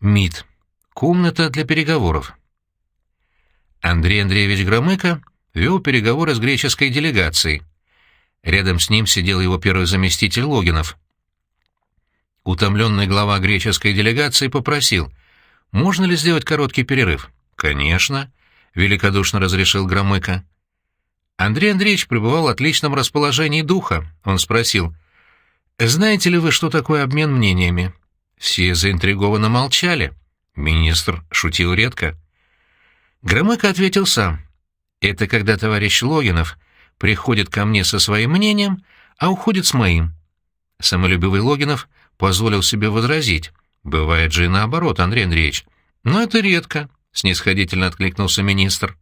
МИД. Комната для переговоров. Андрей Андреевич Громыко вел переговоры с греческой делегацией. Рядом с ним сидел его первый заместитель Логинов. Утомленный глава греческой делегации попросил, можно ли сделать короткий перерыв. «Конечно», — великодушно разрешил Громыко. Андрей Андреевич пребывал в отличном расположении духа. Он спросил, «Знаете ли вы, что такое обмен мнениями?» Все заинтригованно молчали. Министр шутил редко. Громыко ответил сам. «Это когда товарищ Логинов приходит ко мне со своим мнением, а уходит с моим». Самолюбивый Логинов позволил себе возразить. «Бывает же и наоборот, Андрей Андреевич». «Но это редко», — снисходительно откликнулся министр.